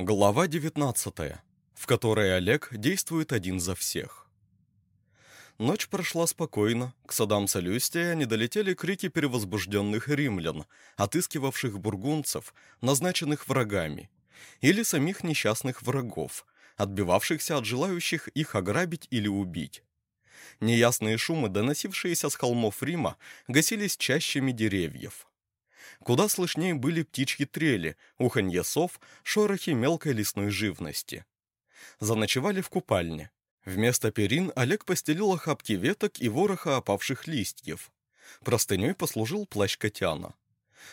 Глава 19, в которой Олег действует один за всех. Ночь прошла спокойно. К садам Солюстия не долетели крики перевозбужденных римлян, отыскивавших бургунцев, назначенных врагами, или самих несчастных врагов, отбивавшихся от желающих их ограбить или убить. Неясные шумы, доносившиеся с холмов Рима, гасились чащами деревьев. Куда слышнее были птичьи трели, уханье сов, шорохи мелкой лесной живности. Заночевали в купальне. Вместо перин Олег постелил охапки веток и вороха опавших листьев. Простыней послужил плащ Котяна.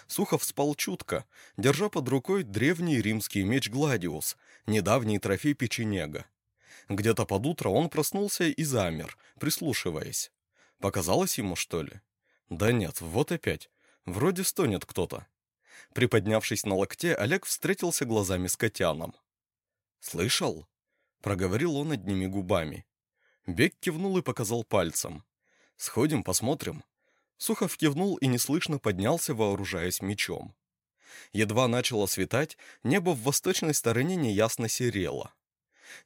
Сухов спал чутко, держа под рукой древний римский меч Гладиус, недавний трофей печенега. Где-то под утро он проснулся и замер, прислушиваясь. Показалось ему, что ли? Да нет, вот опять. Вроде стонет кто-то. Приподнявшись на локте, Олег встретился глазами с Котяном. «Слышал?» — проговорил он одними губами. Бег кивнул и показал пальцем. «Сходим, посмотрим». Сухов кивнул и неслышно поднялся, вооружаясь мечом. Едва начало светать, небо в восточной стороне неясно серело.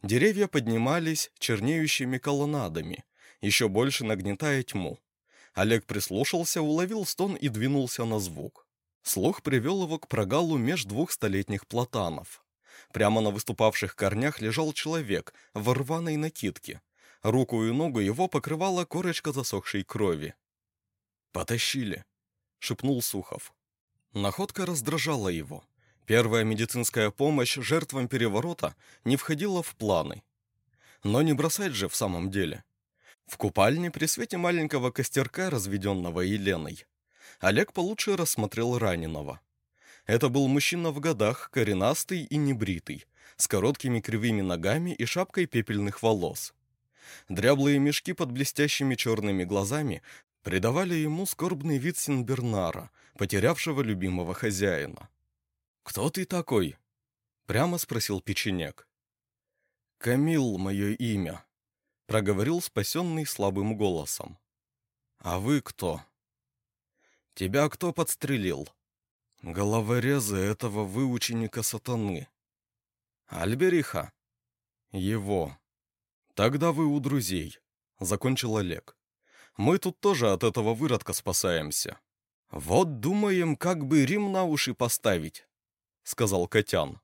Деревья поднимались чернеющими колоннадами, еще больше нагнетая тьму. Олег прислушался, уловил стон и двинулся на звук. Слух привел его к прогалу меж двух столетних платанов. Прямо на выступавших корнях лежал человек в рваной накидке. Руку и ногу его покрывала корочка засохшей крови. «Потащили», — шепнул Сухов. Находка раздражала его. Первая медицинская помощь жертвам переворота не входила в планы. Но не бросать же в самом деле. В купальне при свете маленького костерка, разведенного Еленой, Олег получше рассмотрел раненого. Это был мужчина в годах, коренастый и небритый, с короткими кривыми ногами и шапкой пепельных волос. Дряблые мешки под блестящими черными глазами придавали ему скорбный вид Синбернара, потерявшего любимого хозяина. «Кто ты такой?» — прямо спросил печенек. «Камил мое имя», проговорил спасенный слабым голосом. «А вы кто?» «Тебя кто подстрелил?» «Головорезы этого выученика сатаны». «Альбериха?» «Его». «Тогда вы у друзей», — закончил Олег. «Мы тут тоже от этого выродка спасаемся». «Вот думаем, как бы Рим на уши поставить», — сказал Котян.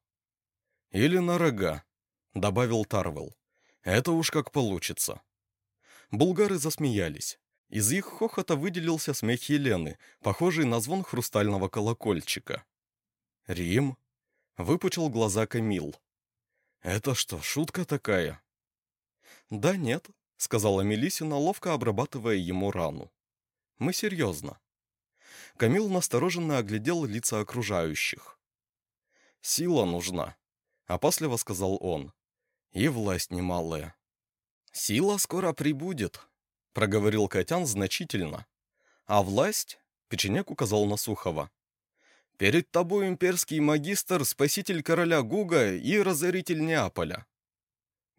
«Или на рога», — добавил Тарвел. Это уж как получится. Булгары засмеялись. Из их хохота выделился смех Елены, похожий на звон хрустального колокольчика. «Рим?» — выпучил глаза Камил. «Это что, шутка такая?» «Да нет», — сказала Мелисина, ловко обрабатывая ему рану. «Мы серьезно». Камил настороженно оглядел лица окружающих. «Сила нужна», — опасливо сказал он и власть немалая. «Сила скоро прибудет», — проговорил Котян значительно. «А власть?» — Печенек указал на Сухова. «Перед тобой имперский магистр, спаситель короля Гуга и разоритель Неаполя».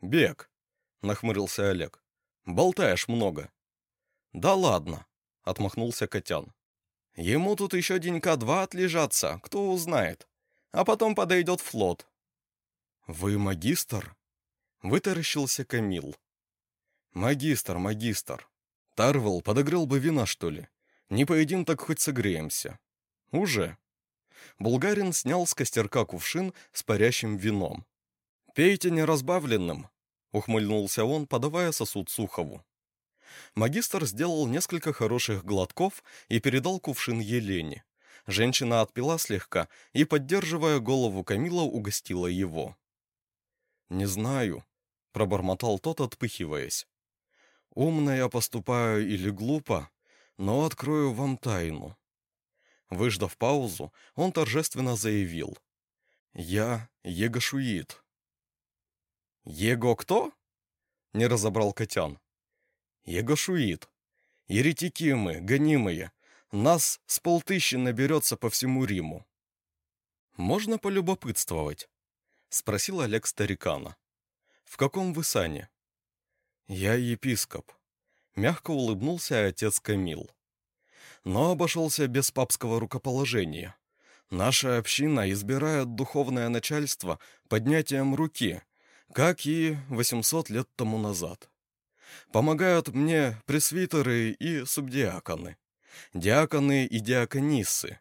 «Бег», — нахмурился Олег. «Болтаешь много». «Да ладно», — отмахнулся Котян. «Ему тут еще денька два отлежаться, кто узнает. А потом подойдет флот». «Вы магистр?» Вытаращился Камил. «Магистр, магистр. Тарвел подогрел бы вина, что ли? Не поедим, так хоть согреемся». «Уже». Булгарин снял с костерка кувшин с парящим вином. «Пейте неразбавленным», — ухмыльнулся он, подавая сосуд Сухову. Магистр сделал несколько хороших глотков и передал кувшин Елене. Женщина отпила слегка и, поддерживая голову Камила, угостила его. «Не знаю», пробормотал тот, отпыхиваясь. «Умно я поступаю или глупо, но открою вам тайну». Выждав паузу, он торжественно заявил. «Я Егошуит». «Его кто?» — не разобрал Котян. «Егошуит. Еретики мы, гонимые. Нас с полтыщи наберется по всему Риму». «Можно полюбопытствовать?» — спросил Олег старикана. В каком вы сане?» «Я епископ», — мягко улыбнулся отец Камил. Но обошелся без папского рукоположения. Наша община избирает духовное начальство поднятием руки, как и 800 лет тому назад. Помогают мне пресвитеры и субдиаконы, диаконы и диакониссы.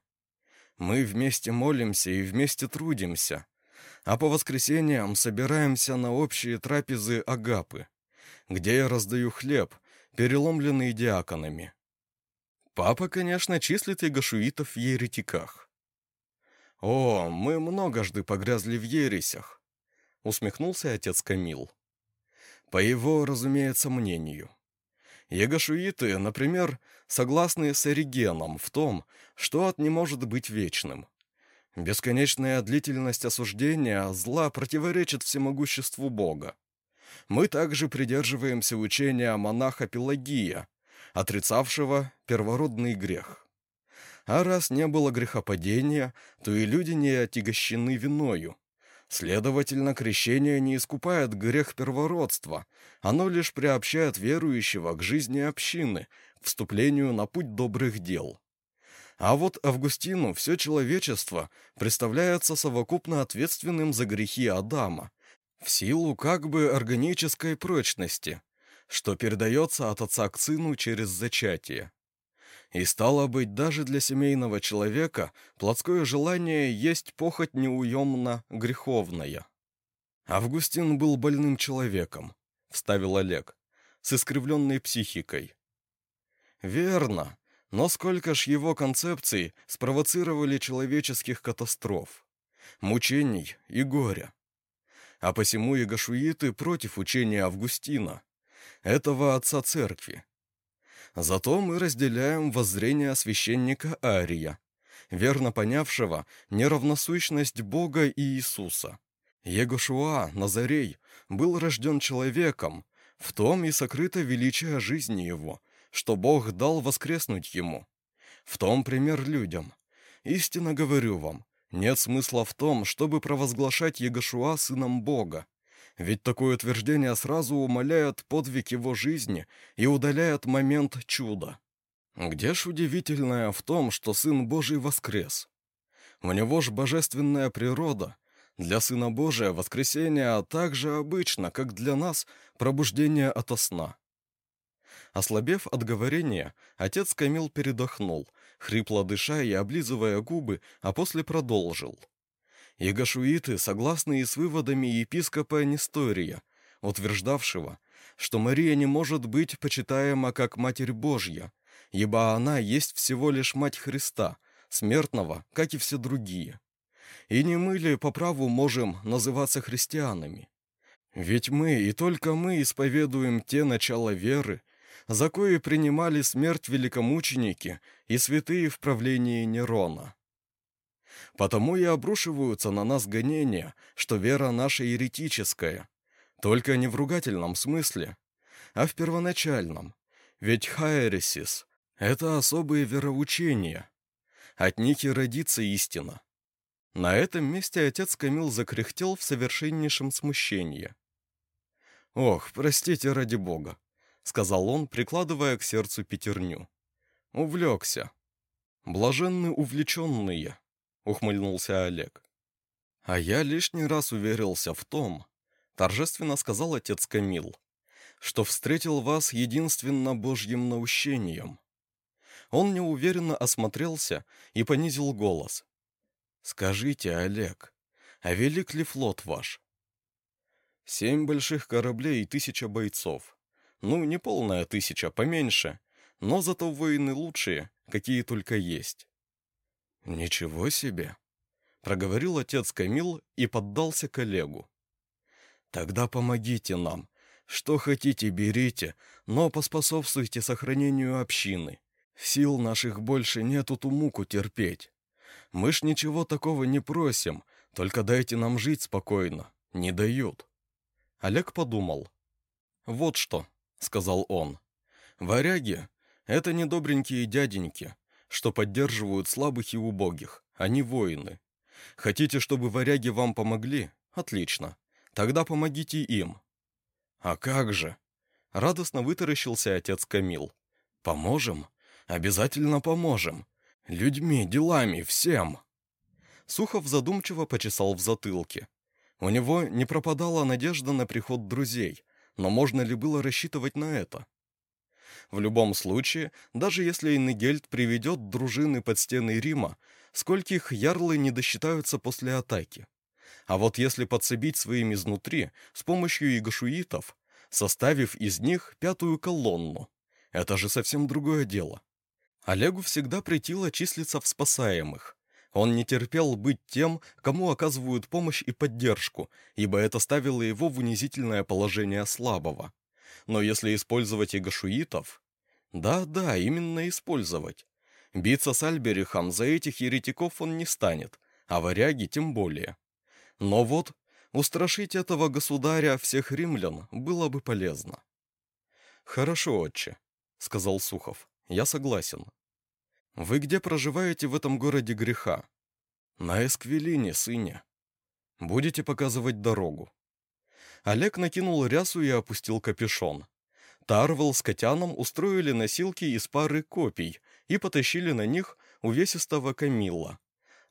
Мы вместе молимся и вместе трудимся, а по воскресеньям собираемся на общие трапезы Агапы, где я раздаю хлеб, переломленный диаконами. Папа, конечно, числит ягошуитов в еретиках. «О, мы многожды погрязли в ересях», — усмехнулся отец Камил. По его, разумеется, мнению. Ягошуиты, например, согласны с Оригеном в том, что ад не может быть вечным. Бесконечная длительность осуждения зла противоречит всемогуществу Бога. Мы также придерживаемся учения монаха Пелагия, отрицавшего первородный грех. А раз не было грехопадения, то и люди не отягощены виною. Следовательно, крещение не искупает грех первородства, оно лишь приобщает верующего к жизни общины, вступлению на путь добрых дел. А вот Августину все человечество представляется совокупно ответственным за грехи Адама, в силу как бы органической прочности, что передается от отца к сыну через зачатие. И стало быть, даже для семейного человека плотское желание есть похоть неуемно греховная. Августин был больным человеком, вставил Олег, с искривленной психикой. Верно, но сколько ж его концепций спровоцировали человеческих катастроф, мучений и горя. А посему ягошуиты против учения Августина, этого отца церкви, Зато мы разделяем воззрение священника Ария, верно понявшего неравносущность Бога и Иисуса. Егошуа, Назарей, был рожден человеком, в том и сокрыто величие жизни его, что Бог дал воскреснуть ему. В том пример людям. Истинно говорю вам, нет смысла в том, чтобы провозглашать Егошуа сыном Бога, ведь такое утверждение сразу умаляет подвиг его жизни и удаляет момент чуда. Где ж удивительное в том, что Сын Божий воскрес? У него ж божественная природа. Для Сына Божия воскресение так же обычно, как для нас пробуждение ото сна. Ослабев от говорения, отец Камил передохнул, хрипло дыша и облизывая губы, а после продолжил. Ягошуиты согласны и с выводами епископа Нестория, утверждавшего, что Мария не может быть почитаема как Матерь Божья, ибо она есть всего лишь Мать Христа, смертного, как и все другие. И не мы ли по праву можем называться христианами? Ведь мы и только мы исповедуем те начала веры, за кои принимали смерть великомученики и святые в правлении Нерона. Потому и обрушиваются на нас гонения, что вера наша еретическая. Только не в ругательном смысле, а в первоначальном. Ведь хаересис — это особые вероучения. От них и родится истина. На этом месте отец Камил закряхтел в совершеннейшем смущении. «Ох, простите ради бога», — сказал он, прикладывая к сердцу пятерню. «Увлекся. Блаженны увлеченные, ухмыльнулся Олег. А я лишний раз уверился в том, торжественно сказал отец Камил, что встретил вас единственно Божьим наущением. Он неуверенно осмотрелся и понизил голос. «Скажите, Олег, а велик ли флот ваш?» «Семь больших кораблей и тысяча бойцов. Ну, не полная тысяча, поменьше, но зато воины лучшие, какие только есть. «Ничего себе!» — проговорил отец Камил и поддался коллегу. «Тогда помогите нам. Что хотите, берите, но поспособствуйте сохранению общины. Сил наших больше нет эту муку терпеть. Мы ж ничего такого не просим, только дайте нам жить спокойно. Не дают». Олег подумал. «Вот что», — сказал он. «Варяги — это недобренькие дяденьки, что поддерживают слабых и убогих. Они воины. Хотите, чтобы варяги вам помогли? Отлично. Тогда помогите им. А как же? Радостно вытаращился отец Камил. Поможем? Обязательно поможем. Людьми, делами, всем. Сухов задумчиво почесал в затылке. У него не пропадала надежда на приход друзей, но можно ли было рассчитывать на это? В любом случае, даже если Иннегельд приведет дружины под стены Рима, скольких ярлы не досчитаются после атаки. А вот если подсобить своим изнутри с помощью игашуитов, составив из них пятую колонну, это же совсем другое дело. Олегу всегда претило числиться в спасаемых. Он не терпел быть тем, кому оказывают помощь и поддержку, ибо это ставило его в унизительное положение слабого. Но если использовать игашуитов... Да-да, именно использовать. Биться с Альберихом за этих еретиков он не станет, а варяги тем более. Но вот устрашить этого государя всех римлян было бы полезно. «Хорошо, отче», — сказал Сухов, — «я согласен. Вы где проживаете в этом городе греха?» «На Эсквилине, сыне. Будете показывать дорогу». Олег накинул рясу и опустил капюшон. Тарвел с Котяном устроили носилки из пары копий и потащили на них увесистого Камилла,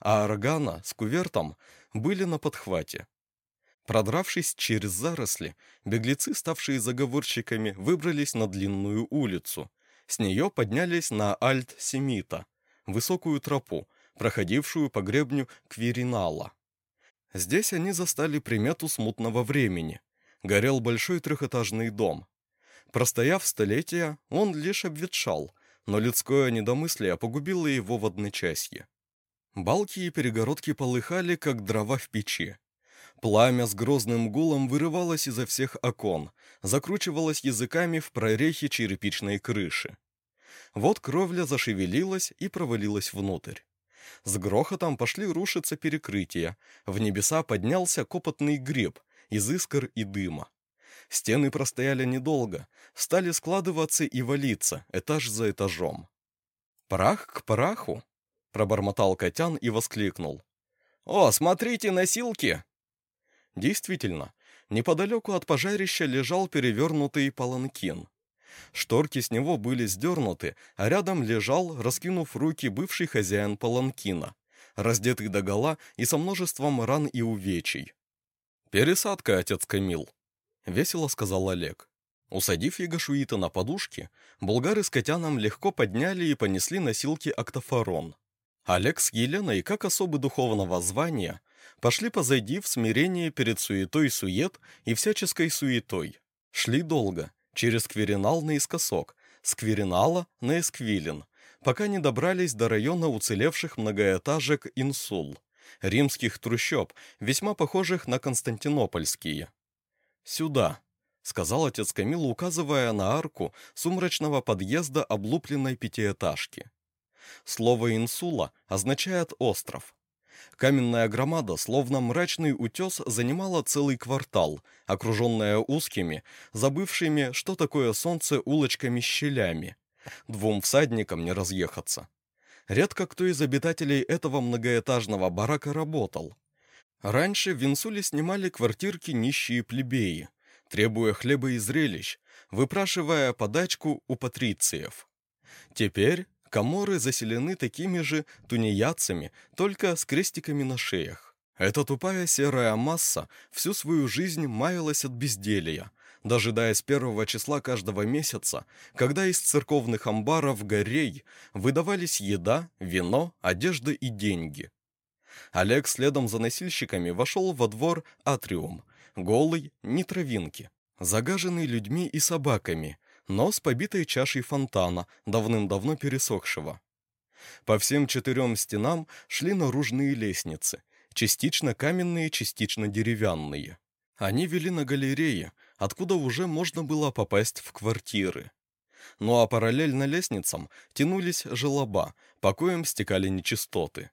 а Аргана с кувертом были на подхвате. Продравшись через заросли, беглецы, ставшие заговорщиками, выбрались на длинную улицу. С нее поднялись на Альт-Семита, высокую тропу, проходившую по гребню Квиринала. Здесь они застали примету смутного времени. Горел большой трехэтажный дом. Простояв столетия, он лишь обветшал, но людское недомыслие погубило его в одночасье. Балки и перегородки полыхали, как дрова в печи. Пламя с грозным гулом вырывалось изо всех окон, закручивалось языками в прорехи черепичной крыши. Вот кровля зашевелилась и провалилась внутрь. С грохотом пошли рушиться перекрытия, в небеса поднялся копотный греб из искр и дыма. Стены простояли недолго, стали складываться и валиться, этаж за этажом. «Прах к праху!» — пробормотал Котян и воскликнул. «О, смотрите, носилки!» Действительно, неподалеку от пожарища лежал перевернутый паланкин. Шторки с него были сдернуты, а рядом лежал, раскинув руки, бывший хозяин паланкина, раздетый догола и со множеством ран и увечий. «Пересадка, отец Камил», — весело сказал Олег. Усадив Ягашуита на подушке, булгары с Котяном легко подняли и понесли носилки октофорон. Олег с Еленой, как особы духовного звания, пошли позади в смирение перед суетой сует и всяческой суетой. Шли долго, через Кверинал наискосок, с Кверинала на Эсквилин, пока не добрались до района уцелевших многоэтажек Инсул, римских трущоб, весьма похожих на константинопольские. «Сюда», — сказал отец Камил, указывая на арку сумрачного подъезда облупленной пятиэтажки. Слово «инсула» означает «остров». Каменная громада, словно мрачный утес, занимала целый квартал, окруженная узкими, забывшими, что такое солнце, улочками-щелями. Двум всадникам не разъехаться. Редко кто из обитателей этого многоэтажного барака работал. Раньше в Винсуле снимали квартирки нищие плебеи, требуя хлеба и зрелищ, выпрашивая подачку у патрициев. Теперь Каморы заселены такими же тунеядцами, только с крестиками на шеях. Эта тупая серая масса всю свою жизнь маялась от безделья, дожидаясь первого числа каждого месяца, когда из церковных амбаров горей выдавались еда, вино, одежда и деньги. Олег следом за носильщиками вошел во двор Атриум, голый, не травинки, загаженный людьми и собаками, но с побитой чашей фонтана, давным-давно пересохшего. По всем четырем стенам шли наружные лестницы, частично каменные, частично деревянные. Они вели на галерее, откуда уже можно было попасть в квартиры. Ну а параллельно лестницам тянулись желоба, по коим стекали нечистоты.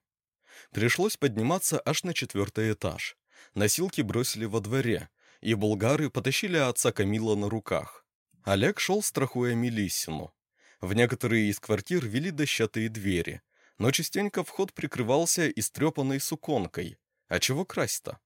Пришлось подниматься аж на четвертый этаж. Носилки бросили во дворе, и булгары потащили отца Камила на руках. Олег шел, страхуя Мелиссину. В некоторые из квартир вели дощатые двери, но частенько вход прикрывался истрепанной суконкой. А чего красть-то?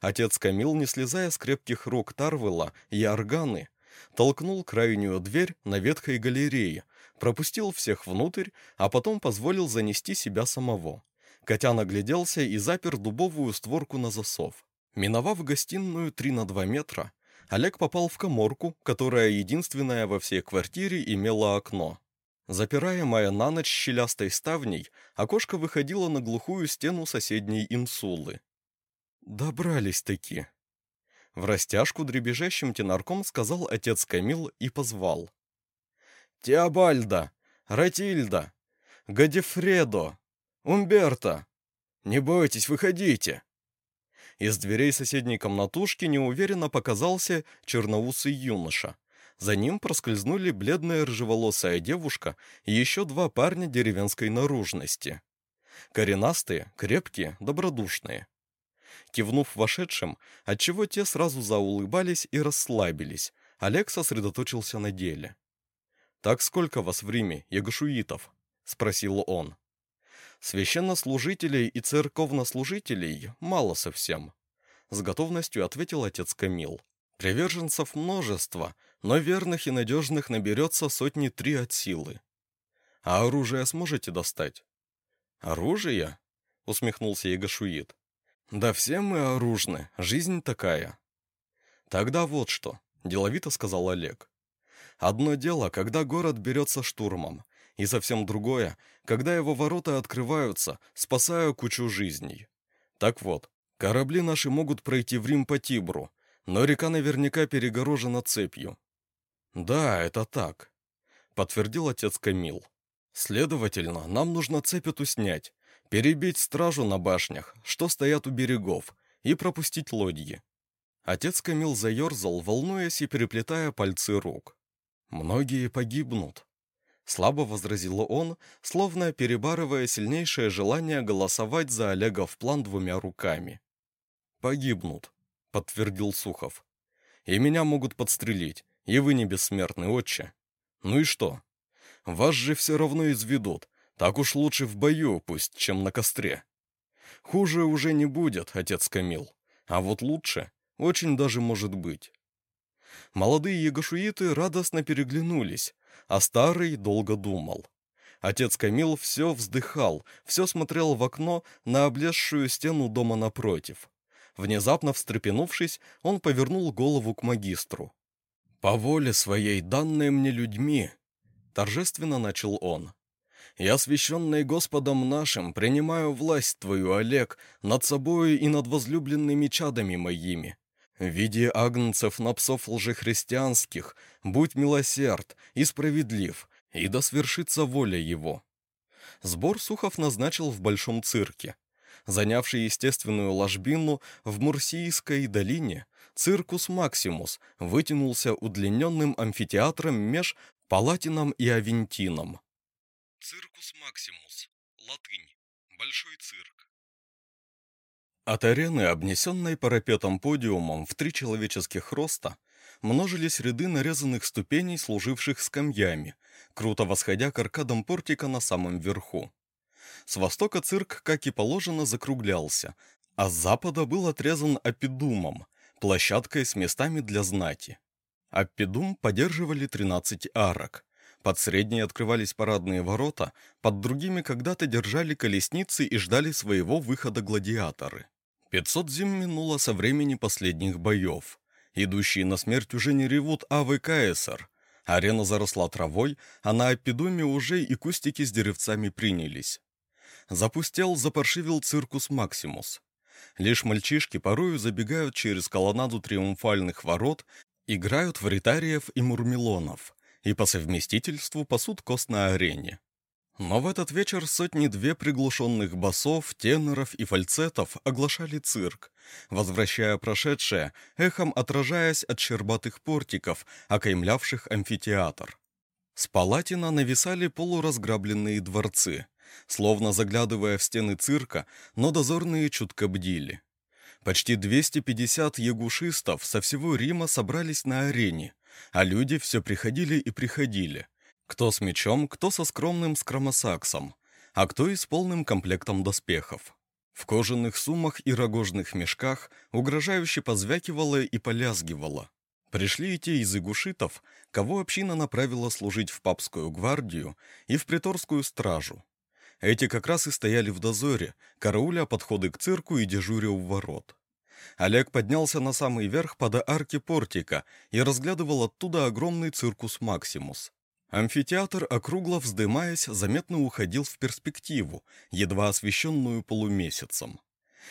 Отец Камил, не слезая с крепких рук Тарвела и органы, толкнул крайнюю дверь на ветхой галерее, пропустил всех внутрь, а потом позволил занести себя самого. Котян огляделся и запер дубовую створку на засов. Миновав гостиную 3 на 2 метра, Олег попал в коморку, которая единственная во всей квартире имела окно. Запираемая на ночь щелястой ставней, окошко выходило на глухую стену соседней инсулы. Добрались-таки. В растяжку дребезжащим тенарком сказал отец Камил и позвал. «Теобальда! Ратильда! Гадифредо! Умберто! Не бойтесь, выходите!» Из дверей соседней комнатушки неуверенно показался черноусый юноша. За ним проскользнули бледная рыжеволосая девушка и еще два парня деревенской наружности. Коренастые, крепкие, добродушные. Кивнув вошедшим, отчего те сразу заулыбались и расслабились, Олег сосредоточился на деле. «Так сколько вас в Риме, ягошуитов?» — спросил он. «Священнослужителей и церковнослужителей мало совсем», — с готовностью ответил отец Камил. «Приверженцев множество, но верных и надежных наберется сотни три от силы. А оружие сможете достать? Оружие? Усмехнулся Ягашуит. Да все мы оружны, жизнь такая. Тогда вот что, деловито сказал Олег. Одно дело, когда город берется штурмом, и совсем другое, когда его ворота открываются, спасая кучу жизней. Так вот, корабли наши могут пройти в Рим по Тибру, но река наверняка перегорожена цепью. «Да, это так», — подтвердил отец Камил. «Следовательно, нам нужно цепь эту снять, перебить стражу на башнях, что стоят у берегов, и пропустить лодьи». Отец Камил заерзал, волнуясь и переплетая пальцы рук. «Многие погибнут», — слабо возразил он, словно перебарывая сильнейшее желание голосовать за Олега в план двумя руками. «Погибнут», — подтвердил Сухов. «И меня могут подстрелить, и вы не бессмертный, отче. Ну и что? Вас же все равно изведут. Так уж лучше в бою, пусть, чем на костре. Хуже уже не будет, отец Камил. А вот лучше очень даже может быть. Молодые ягошуиты радостно переглянулись, а старый долго думал. Отец Камил все вздыхал, все смотрел в окно на облезшую стену дома напротив. Внезапно встрепенувшись, он повернул голову к магистру. «По воле своей, данной мне людьми», — торжественно начал он, «я, освященный Господом нашим, принимаю власть Твою, Олег, над собою и над возлюбленными чадами моими. Виде агнцев на псов лжехристианских, будь милосерд и справедлив, и да свершится воля его». Сбор Сухов назначил в Большом цирке. Занявший естественную ложбину в Мурсийской долине, Circus Maximus вытянулся удлиненным амфитеатром меж Палатином и Авентином. Circus Maximus. Латынь. Большой цирк. От арены, обнесенной парапетом подиумом в три человеческих роста, множились ряды нарезанных ступеней, служивших скамьями, круто восходя к аркадам портика на самом верху. С востока цирк, как и положено, закруглялся, а с запада был отрезан апидумом, площадкой с местами для знати. Аппидум поддерживали 13 арок. Под средней открывались парадные ворота, под другими когда-то держали колесницы и ждали своего выхода гладиаторы. 500 зим минуло со времени последних боев. Идущие на смерть уже не ревут АВ КСР. Арена заросла травой, а на Аппидуме уже и кустики с деревцами принялись. Запустел, запаршивил циркус Максимус. Лишь мальчишки порою забегают через колоннаду триумфальных ворот, играют в ритариев и мурмелонов и по совместительству пасут кост на арене. Но в этот вечер сотни-две приглушенных басов, теноров и фальцетов оглашали цирк, возвращая прошедшее, эхом отражаясь от щербатых портиков, окаймлявших амфитеатр. С палатина нависали полуразграбленные дворцы, словно заглядывая в стены цирка, но дозорные чутко бдили. Почти 250 ягушистов со всего Рима собрались на арене, а люди все приходили и приходили. Кто с мечом, кто со скромным скромосаксом, а кто и с полным комплектом доспехов. В кожаных суммах и рогожных мешках угрожающе позвякивало и полязгивало. Пришли и те из игушитов, кого община направила служить в папскую гвардию и в приторскую стражу. Эти как раз и стояли в дозоре, карауля подходы к цирку и дежуря у ворот. Олег поднялся на самый верх под арки портика и разглядывал оттуда огромный циркус Максимус. Амфитеатр, округло вздымаясь, заметно уходил в перспективу, едва освещенную полумесяцем.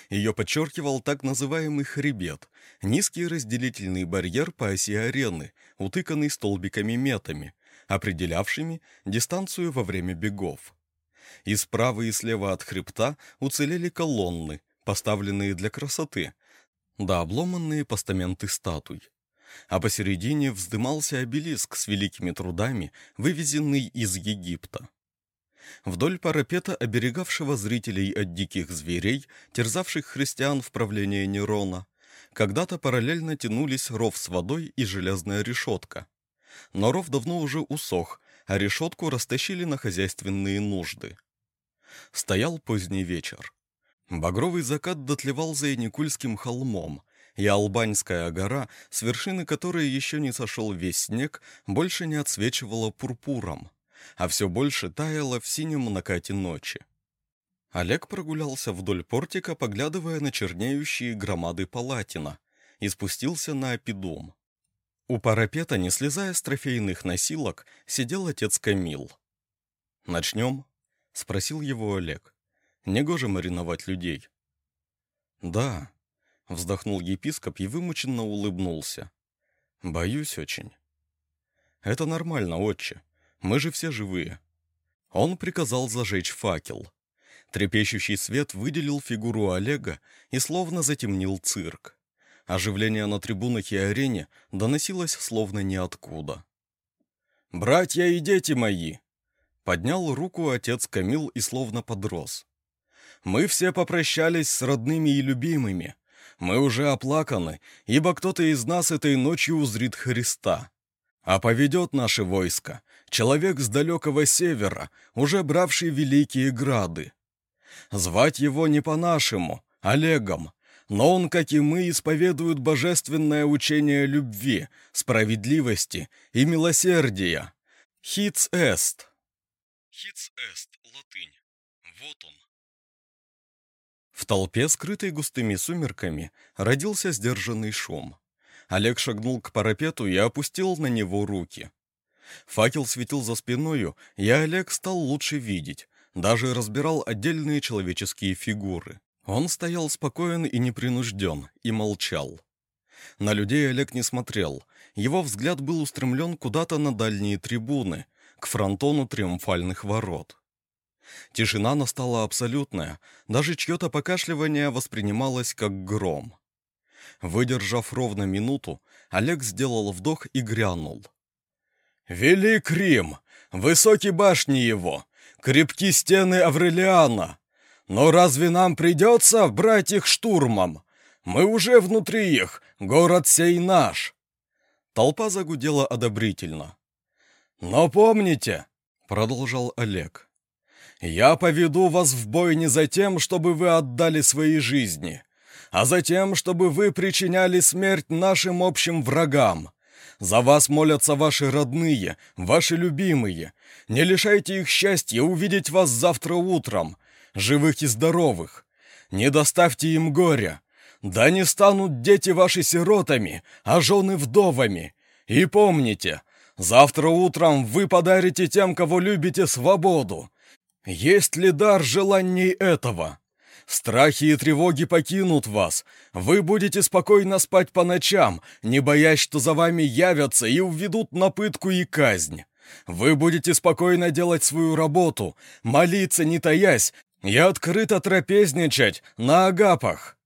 Ее подчеркивал так называемый хребет, низкий разделительный барьер по оси арены, утыканный столбиками-метами, определявшими дистанцию во время бегов. И справа и слева от хребта уцелели колонны, поставленные для красоты, да обломанные постаменты статуй. А посередине вздымался обелиск с великими трудами, вывезенный из Египта. Вдоль парапета, оберегавшего зрителей от диких зверей, терзавших христиан в правлении Нерона, когда-то параллельно тянулись ров с водой и железная решетка. Но ров давно уже усох, а решетку растащили на хозяйственные нужды. Стоял поздний вечер. Багровый закат дотлевал за Яникульским холмом, и Албаньская гора, с вершины которой еще не сошел весь снег, больше не отсвечивала пурпуром, а все больше таяла в синем накате ночи. Олег прогулялся вдоль портика, поглядывая на чернеющие громады Палатина, и спустился на Апидум. У парапета, не слезая с трофейных носилок, сидел отец Камил. «Начнем?» — спросил его Олег. «Негоже мариновать людей». «Да», — вздохнул епископ и вымученно улыбнулся. «Боюсь очень». «Это нормально, отче. Мы же все живые». Он приказал зажечь факел. Трепещущий свет выделил фигуру Олега и словно затемнил цирк. Оживление на трибунах и арене доносилось словно ниоткуда. «Братья и дети мои!» Поднял руку отец Камил и словно подрос. «Мы все попрощались с родными и любимыми. Мы уже оплаканы, ибо кто-то из нас этой ночью узрит Христа. А поведет наше войско человек с далекого севера, уже бравший великие грады. Звать его не по-нашему, Олегом, но он, как и мы, исповедует божественное учение любви, справедливости и милосердия. Хиц эст. Хиц эст, В толпе, скрытой густыми сумерками, родился сдержанный шум. Олег шагнул к парапету и опустил на него руки. Факел светил за спиною, и Олег стал лучше видеть, даже разбирал отдельные человеческие фигуры. Он стоял спокоен и непринужден, и молчал. На людей Олег не смотрел. Его взгляд был устремлен куда-то на дальние трибуны, к фронтону триумфальных ворот. Тишина настала абсолютная, даже чье-то покашливание воспринималось как гром. Выдержав ровно минуту, Олег сделал вдох и грянул. «Велик Рим! Высокие башни его! Крепки стены Аврелиана! Но разве нам придется брать их штурмом? Мы уже внутри их, город сей наш!» Толпа загудела одобрительно. «Но помните», — продолжал Олег, — «я поведу вас в бой не за тем, чтобы вы отдали свои жизни, а за тем, чтобы вы причиняли смерть нашим общим врагам. За вас молятся ваши родные, ваши любимые. Не лишайте их счастья увидеть вас завтра утром, живых и здоровых. Не доставьте им горя. Да не станут дети ваши сиротами, а жены вдовами. И помните, завтра утром вы подарите тем, кого любите, свободу. Есть ли дар желаний этого? Страхи и тревоги покинут вас. Вы будете спокойно спать по ночам, не боясь, что за вами явятся и уведут на пытку и казнь. Вы будете спокойно делать свою работу, молиться не таясь и открыто трапезничать на агапах.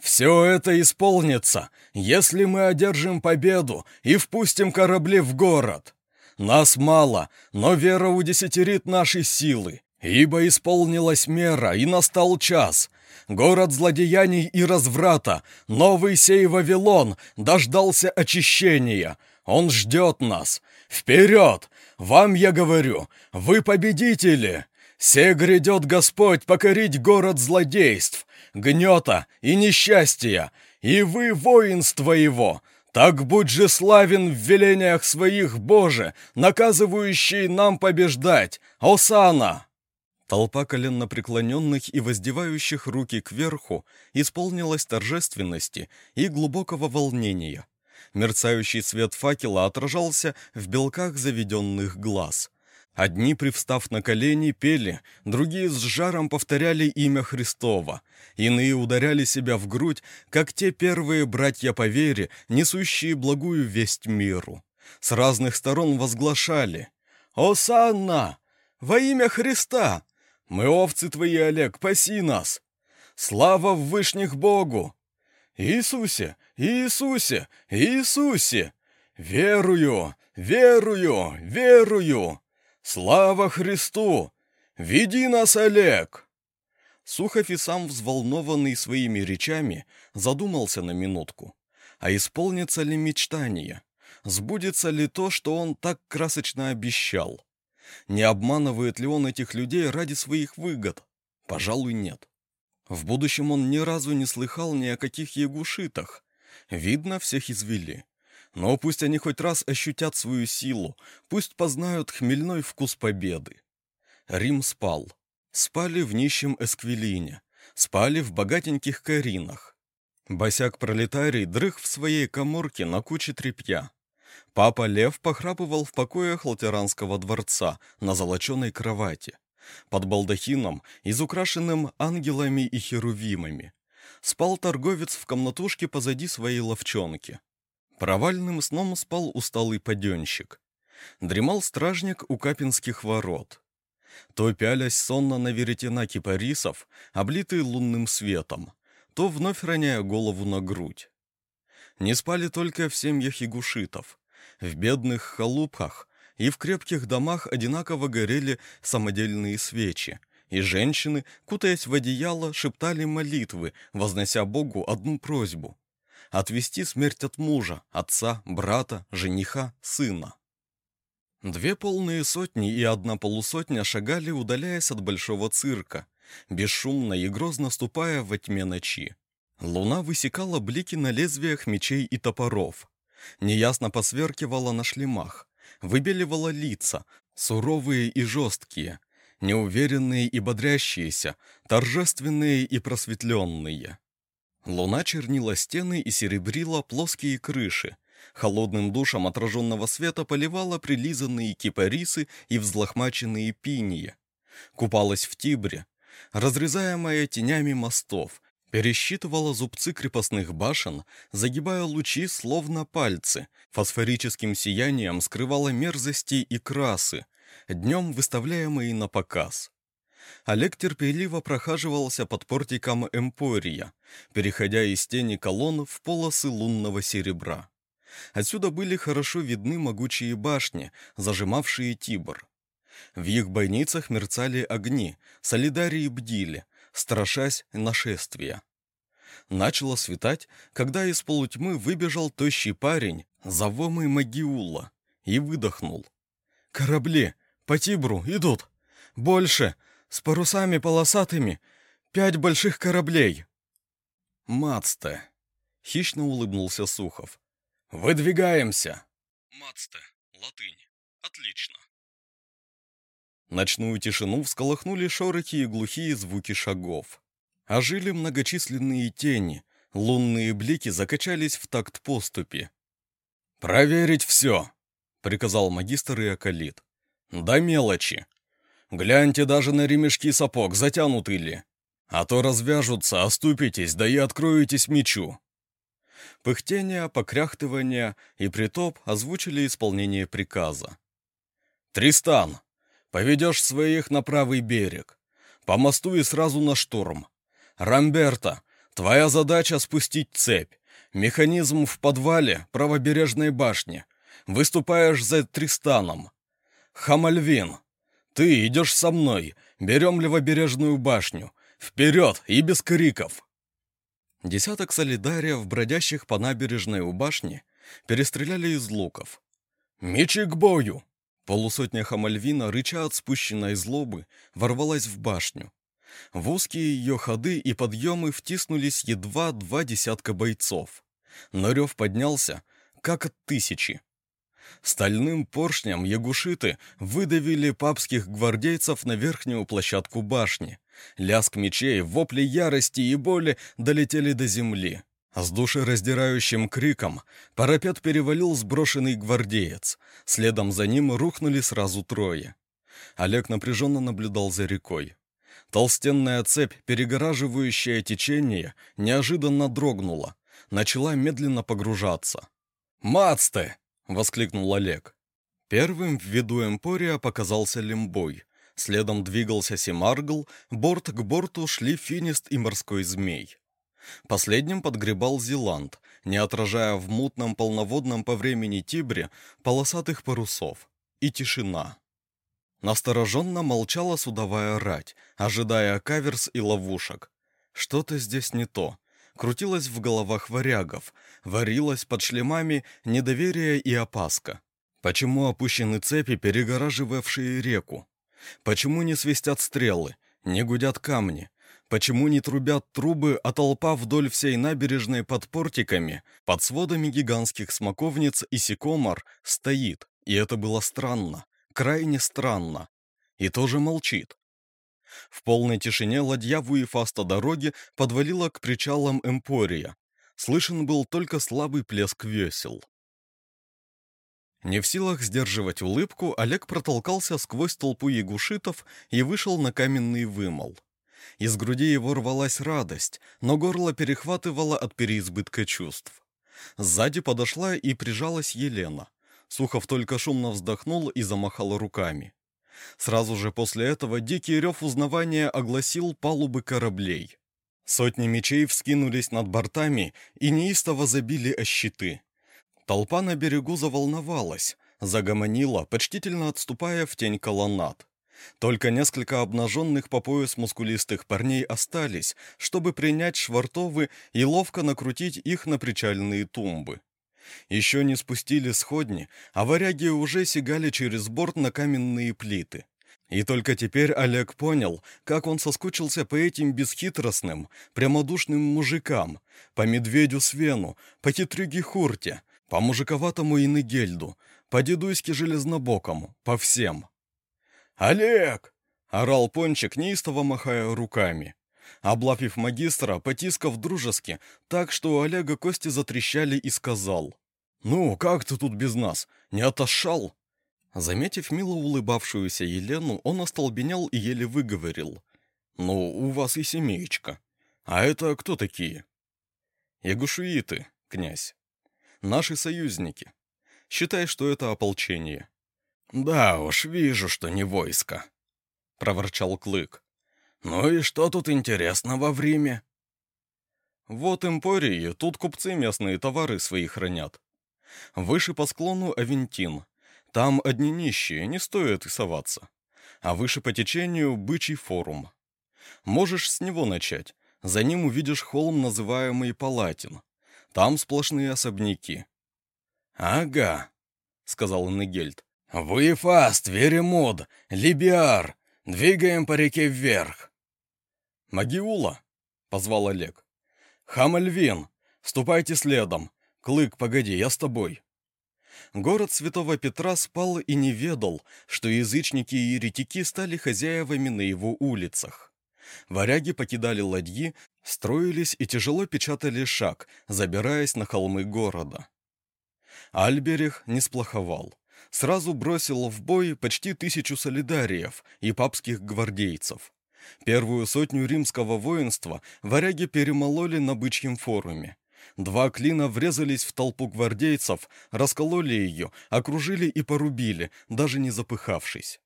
Все это исполнится, если мы одержим победу и впустим корабли в город. Нас мало, но вера удесятерит наши силы. Ибо исполнилась мера, и настал час. Город злодеяний и разврата, новый сей Вавилон, дождался очищения. Он ждет нас. Вперед! Вам я говорю, вы победители! Се грядет Господь покорить город злодейств, гнета и несчастья, и вы воинство его. Так будь же славен в велениях своих, Боже, наказывающий нам побеждать. Осана! Толпа коленнопреклоненных и воздевающих руки кверху исполнилась торжественности и глубокого волнения. Мерцающий свет факела отражался в белках заведенных глаз. Одни, привстав на колени, пели, другие с жаром повторяли имя Христова, иные ударяли себя в грудь, как те первые братья по вере, несущие благую весть миру. С разных сторон возглашали «Осанна! Во имя Христа! Мы овцы твои, Олег, паси нас! Слава в вышних Богу! Иисусе! Иисусе! Иисусе! Верую! Верую! Верую! Слава Христу! Веди нас, Олег!» Сухов и сам, взволнованный своими речами, задумался на минутку. А исполнится ли мечтание? Сбудется ли то, что он так красочно обещал? Не обманывает ли он этих людей ради своих выгод? Пожалуй, нет. В будущем он ни разу не слыхал ни о каких ягушитах. Видно, всех извели. Но пусть они хоть раз ощутят свою силу, пусть познают хмельной вкус победы. Рим спал. Спали в нищем Эсквилине, спали в богатеньких Каринах. Босяк-пролетарий дрых в своей коморке на куче тряпья. Папа Лев похрапывал в покоях Латеранского дворца на золоченой кровати, под балдахином, изукрашенным ангелами и херувимами. Спал торговец в комнатушке позади своей ловчонки. Провальным сном спал усталый паденщик. Дремал стражник у Капинских ворот. То пялясь сонно на веретена кипарисов, облитые лунным светом, то вновь роняя голову на грудь. Не спали только в семьях ягушитов. В бедных халупах и в крепких домах одинаково горели самодельные свечи, и женщины, кутаясь в одеяло, шептали молитвы, вознося Богу одну просьбу — отвести смерть от мужа, отца, брата, жениха, сына. Две полные сотни и одна полусотня шагали, удаляясь от большого цирка, бесшумно и грозно ступая во тьме ночи. Луна высекала блики на лезвиях мечей и топоров, неясно посверкивала на шлемах, выбеливала лица, суровые и жесткие, неуверенные и бодрящиеся, торжественные и просветленные. Луна чернила стены и серебрила плоские крыши, холодным душем отраженного света поливала прилизанные кипарисы и взлохмаченные пиньи, купалась в Тибре, разрезаемая тенями мостов, Пересчитывала зубцы крепостных башен, загибая лучи словно пальцы, фосфорическим сиянием скрывала мерзости и красы, днем выставляемые на показ. Олег терпеливо прохаживался под портиком Эмпория, переходя из тени колонн в полосы лунного серебра. Отсюда были хорошо видны могучие башни, зажимавшие Тибр. В их бойницах мерцали огни, солидарии бдили, страшась нашествия. Начало светать, когда из полутьмы выбежал тощий парень, завомый Магиула, и выдохнул. «Корабли! По Тибру! Идут! Больше! С парусами полосатыми! Пять больших кораблей!» «Мацте!» — хищно улыбнулся Сухов. «Выдвигаемся!» «Мацте! Латынь! Отлично!» Ночную тишину всколыхнули шорохи и глухие звуки шагов. Ожили многочисленные тени, лунные блики закачались в такт поступи. «Проверить все!» — приказал магистр и околит. «До мелочи. Гляньте даже на ремешки сапог, затянуты ли. А то развяжутся, оступитесь, да и откроетесь мечу». Пыхтение, покряхтывание и притоп озвучили исполнение приказа. «Тристан, Поведешь своих на правый берег. По мосту и сразу на штурм. Рамберта, твоя задача спустить цепь. Механизм в подвале правобережной башни. Выступаешь за Тристаном. Хамальвин, ты идешь со мной. Берем левобережную башню. Вперед и без криков. Десяток солидариев, бродящих по набережной у башни, перестреляли из луков. «Мечи к бою!» Полусотня Хамальвина, рыча от спущенной злобы, ворвалась в башню. В узкие ее ходы и подъемы втиснулись едва два десятка бойцов. Но рев поднялся, как от тысячи. Стальным поршнем ягушиты выдавили папских гвардейцев на верхнюю площадку башни. Лязг мечей, вопли ярости и боли долетели до земли. С душераздирающим криком парапет перевалил сброшенный гвардеец. Следом за ним рухнули сразу трое. Олег напряженно наблюдал за рекой. Толстенная цепь, перегораживающая течение, неожиданно дрогнула, начала медленно погружаться. «Мацте!» — воскликнул Олег. Первым в виду Эмпория показался Лембой. Следом двигался Семаргл, борт к борту шли Финист и Морской Змей. Последним подгребал Зеланд, не отражая в мутном полноводном по времени Тибре полосатых парусов. И тишина. Настороженно молчала судовая рать, ожидая каверс и ловушек. Что-то здесь не то. Крутилось в головах варягов, варилось под шлемами недоверие и опаска. Почему опущены цепи, перегораживавшие реку? Почему не свистят стрелы, не гудят камни? Почему не трубят трубы, а толпа вдоль всей набережной под портиками, под сводами гигантских смоковниц и сикомор стоит? И это было странно, крайне странно. И тоже молчит. В полной тишине ладья Вуефаста дороги подвалила к причалам Эмпория. Слышен был только слабый плеск весел. Не в силах сдерживать улыбку, Олег протолкался сквозь толпу ягушитов и вышел на каменный вымол. Из груди его рвалась радость, но горло перехватывало от переизбытка чувств. Сзади подошла и прижалась Елена. Сухов только шумно вздохнул и замахал руками. Сразу же после этого дикий рев узнавания огласил палубы кораблей. Сотни мечей вскинулись над бортами и неистово забили о щиты. Толпа на берегу заволновалась, загомонила, почтительно отступая в тень колоннад. Только несколько обнаженных по пояс мускулистых парней остались, чтобы принять швартовы и ловко накрутить их на причальные тумбы. Еще не спустили сходни, а варяги уже сигали через борт на каменные плиты. И только теперь Олег понял, как он соскучился по этим бесхитростным, прямодушным мужикам, по медведю Свену, по хитрюге Хурте, по мужиковатому Инегельду, по дедуське Железнобокому, по всем. «Олег!» — орал Пончик, неистово махая руками. Облапив магистра, потискав дружески, так что у Олега кости затрещали и сказал. «Ну, как ты тут без нас? Не отошел?» Заметив мило улыбавшуюся Елену, он остолбенел и еле выговорил. «Ну, у вас и семеечка. А это кто такие?» «Ягушуиты, князь. Наши союзники. Считай, что это ополчение. «Да уж, вижу, что не войско», — проворчал Клык. «Ну и что тут интересного в Риме?» «Вот Эмпории, тут купцы местные товары свои хранят. Выше по склону Авентин. Там одни нищие, не стоит и соваться. А выше по течению Бычий форум. Можешь с него начать. За ним увидишь холм, называемый Палатин. Там сплошные особняки». «Ага», — сказал Негельд. «Вуефаст, Веремод, Либиар! Двигаем по реке вверх!» «Магиула!» — позвал Олег. «Хамальвин! Ступайте следом! Клык, погоди, я с тобой!» Город Святого Петра спал и не ведал, что язычники и еретики стали хозяевами на его улицах. Варяги покидали ладьи, строились и тяжело печатали шаг, забираясь на холмы города. Альберих не сплоховал сразу бросил в бой почти тысячу солидариев и папских гвардейцев. Первую сотню римского воинства варяги перемололи на бычьем форуме. Два клина врезались в толпу гвардейцев, раскололи ее, окружили и порубили, даже не запыхавшись.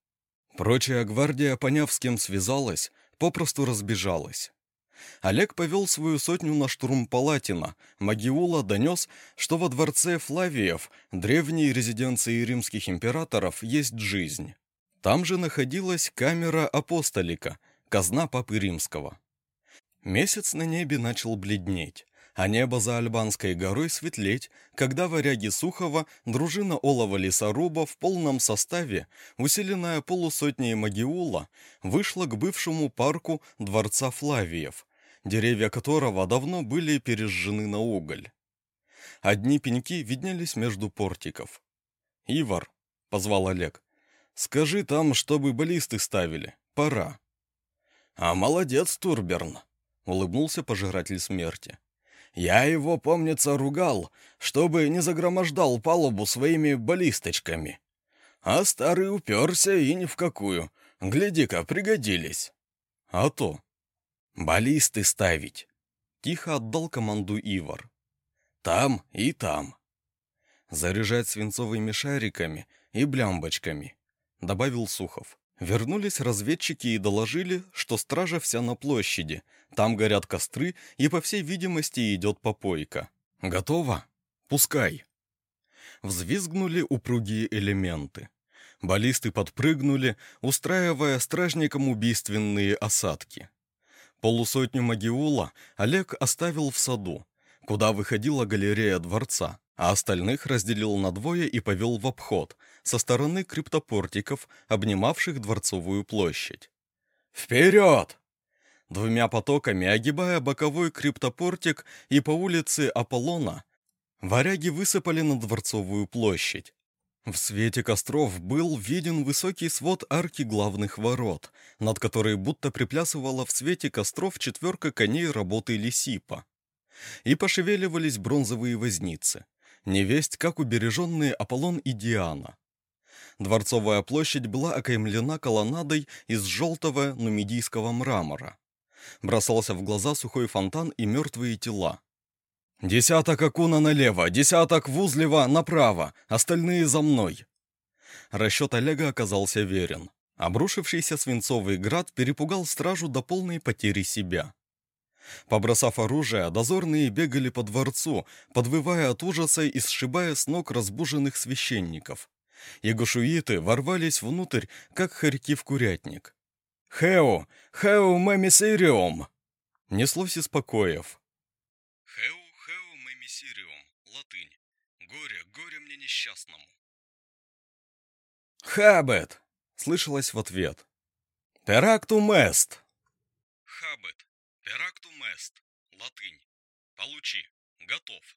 Прочая гвардия, поняв, с кем связалась, попросту разбежалась. Олег повел свою сотню на штурм Палатина. Магиула донес, что во дворце Флавиев, древней резиденции римских императоров, есть жизнь. Там же находилась камера апостолика, казна Папы Римского. Месяц на небе начал бледнеть, а небо за Альбанской горой светлеть, когда варяги Сухова, дружина Олова Лесоруба в полном составе, усиленная полусотней Магиула, вышла к бывшему парку дворца Флавиев, деревья которого давно были пережжены на уголь. Одни пеньки виднелись между портиков. «Ивар», — позвал Олег, — «скажи там, чтобы баллисты ставили. Пора». «А молодец, Турберн», — улыбнулся пожиратель смерти. «Я его, помнится, ругал, чтобы не загромождал палубу своими баллисточками. А старый уперся и ни в какую. Гляди-ка, пригодились». «А то». «Баллисты ставить», — тихо отдал команду Ивар. «Там и там» заряжать свинцовыми шариками и блямбочками», — добавил Сухов. Вернулись разведчики и доложили, что стража вся на площади. Там горят костры, и, по всей видимости, идет попойка. «Готово? Пускай!» Взвизгнули упругие элементы. Баллисты подпрыгнули, устраивая стражникам убийственные осадки. Полусотню магиула Олег оставил в саду, куда выходила галерея дворца а остальных разделил на двое и повел в обход, со стороны криптопортиков, обнимавших Дворцовую площадь. «Вперед!» Двумя потоками, огибая боковой криптопортик и по улице Аполлона, варяги высыпали на Дворцовую площадь. В свете костров был виден высокий свод арки главных ворот, над которой будто приплясывала в свете костров четверка коней работы Лисипа. И пошевеливались бронзовые возницы невесть как убереженные Аполлон и Диана. Дворцовая площадь была окаймлена колоннадой из желтого нумидийского мрамора. Бросался в глаза сухой фонтан и мертвые тела. «Десяток Акуна налево, десяток Вузлева направо, остальные за мной!» Расчет Олега оказался верен. Обрушившийся свинцовый град перепугал стражу до полной потери себя. Побросав оружие, дозорные бегали по дворцу, подвывая от ужаса и сшибая с ног разбуженных священников. Ягушуиты ворвались внутрь, как хорьки в курятник. «Хео! Хео мемисириум!» Неслось из покоев. «Хео, хео мемисириум» — латынь. «Горе, горе мне несчастному». «Хабет!» — слышалось в ответ. «Терактум эст!» «Хабет! Перактум эст. Латынь. Получи. Готов.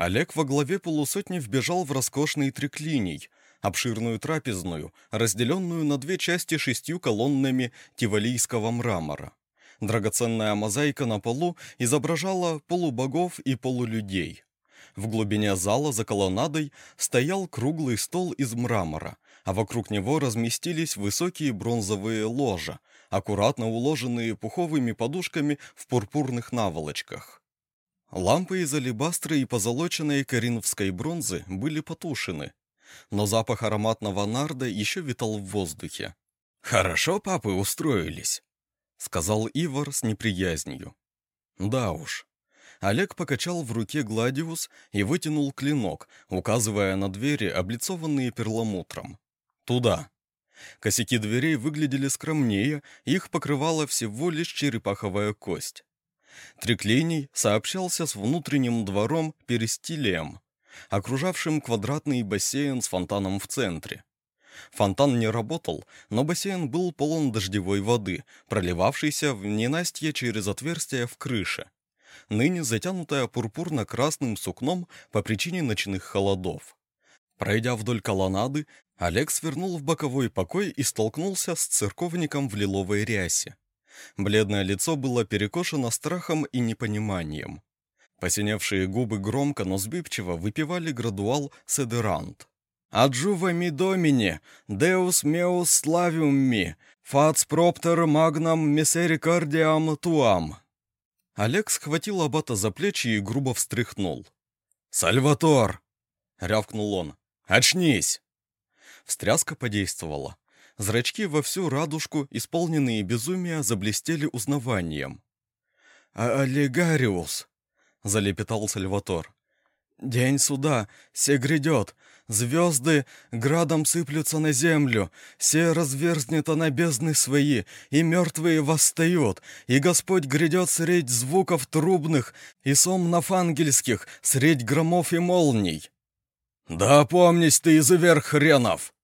Олег во главе полусотни вбежал в роскошный триклиний, обширную трапезную, разделенную на две части шестью колоннами тивалийского мрамора. Драгоценная мозаика на полу изображала полубогов и полулюдей. В глубине зала за колоннадой стоял круглый стол из мрамора, а вокруг него разместились высокие бронзовые ложа, аккуратно уложенные пуховыми подушками в пурпурных наволочках. Лампы из алебастра и позолоченной коринфской бронзы были потушены, но запах ароматного нарда еще витал в воздухе. «Хорошо папы устроились», — сказал Ивар с неприязнью. «Да уж». Олег покачал в руке гладиус и вытянул клинок, указывая на двери, облицованные перламутром. «Туда». Косяки дверей выглядели скромнее, их покрывала всего лишь черепаховая кость. Триклиний сообщался с внутренним двором перистилием, окружавшим квадратный бассейн с фонтаном в центре. Фонтан не работал, но бассейн был полон дождевой воды, проливавшейся в ненастье через отверстие в крыше, ныне затянутая пурпурно-красным сукном по причине ночных холодов. Пройдя вдоль колоннады, Олег свернул в боковой покой и столкнулся с церковником в лиловой рясе. Бледное лицо было перекошено страхом и непониманием. Посиневшие губы громко, но сбивчиво выпивали градуал «Седерант». «Аджува ми домине, деус меус славиум ми, фац проптер магнам мисерикардиам туам». Олег схватил аббата за плечи и грубо встряхнул. «Сальватор!» — рявкнул он. «Очнись!» Встряска подействовала. Зрачки во всю радужку, исполненные безумия, заблестели узнаванием. «А «Олигариус!» — залепетал Сальватор. «День суда, се грядет, звезды градом сыплются на землю, се разверзнет на бездны свои, и мертвые восстают, и Господь грядет средь звуков трубных и сомнов ангельских, средь громов и молний». «Да помнись ты, изуверх хренов!»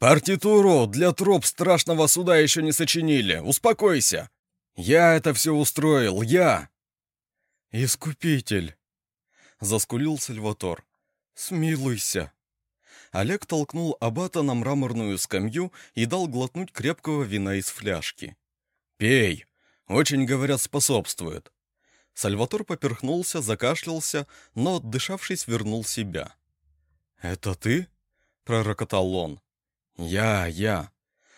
«Партитуру для троп страшного суда еще не сочинили. Успокойся. Я это все устроил, я!» «Искупитель!» — заскулил Сальватор. «Смилуйся!» Олег толкнул аббата на мраморную скамью и дал глотнуть крепкого вина из фляжки. «Пей! Очень, говорят, способствует!» Сальватор поперхнулся, закашлялся, но, отдышавшись, вернул себя. «Это ты?» — пророкотал он. «Я, я.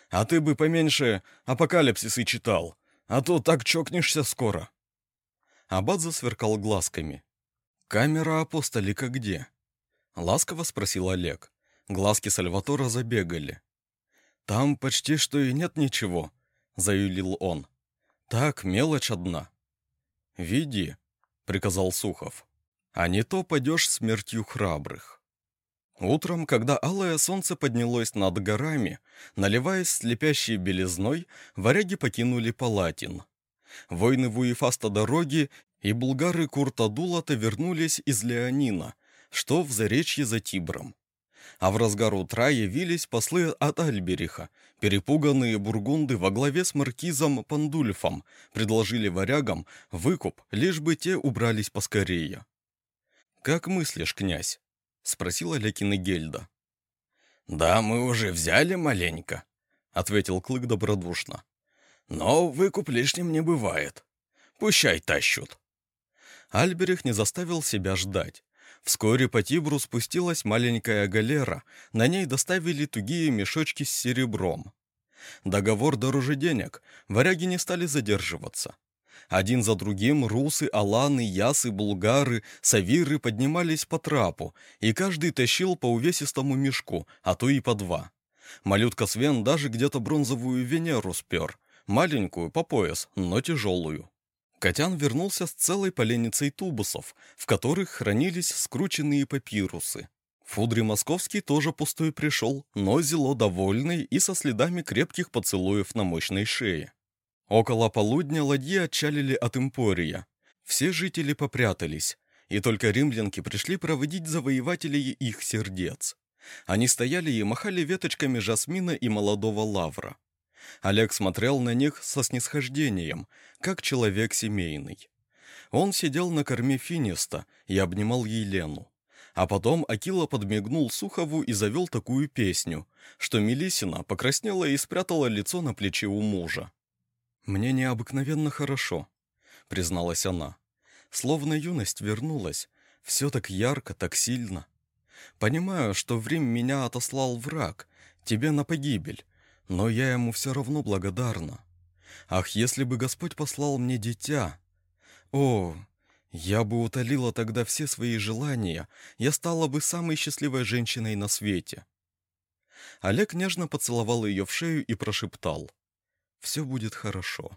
А ты бы поменьше апокалипсисы читал, а то так чокнешься скоро». Аббат засверкал глазками. «Камера апостолика где?» — ласково спросил Олег. Глазки Сальватора забегали. «Там почти что и нет ничего», — заюлил он. «Так, мелочь одна». «Веди», — приказал Сухов. «А не то пойдешь смертью храбрых». Утром, когда алое солнце поднялось над горами, наливаясь слепящей белизной, варяги покинули Палатин. Войны Вуефаста дороги и булгары Куртадулата вернулись из Леонина, что в заречье за Тибром. А в разгар утра явились послы от Альбериха. Перепуганные бургунды во главе с маркизом Пандульфом предложили варягам выкуп, лишь бы те убрались поскорее. «Как мыслишь, князь?» — спросила Лекина Гельда. «Да, мы уже взяли маленько», — ответил Клык добродушно. «Но выкуп лишним не бывает. Пущай тащут». Альберих не заставил себя ждать. Вскоре по Тибру спустилась маленькая галера, на ней доставили тугие мешочки с серебром. Договор дороже денег, варяги не стали задерживаться. Один за другим русы, аланы, ясы, булгары, савиры поднимались по трапу, и каждый тащил по увесистому мешку, а то и по два. Малютка Свен даже где-то бронзовую Венеру спер, маленькую по пояс, но тяжелую. Котян вернулся с целой поленницей тубусов, в которых хранились скрученные папирусы. Фудри Московский тоже пустой пришел, но зело довольный и со следами крепких поцелуев на мощной шее. Около полудня ладьи отчалили от Эмпория. Все жители попрятались, и только римлянки пришли проводить завоевателей их сердец. Они стояли и махали веточками жасмина и молодого лавра. Олег смотрел на них со снисхождением, как человек семейный. Он сидел на корме Финиста и обнимал Елену. А потом Акила подмигнул Сухову и завел такую песню, что Мелисина покраснела и спрятала лицо на плече у мужа. «Мне необыкновенно хорошо», — призналась она. «Словно юность вернулась. Все так ярко, так сильно. Понимаю, что в Рим меня отослал враг, тебе на погибель, но я ему все равно благодарна. Ах, если бы Господь послал мне дитя! О, я бы утолила тогда все свои желания, я стала бы самой счастливой женщиной на свете». Олег нежно поцеловал ее в шею и прошептал — все будет хорошо.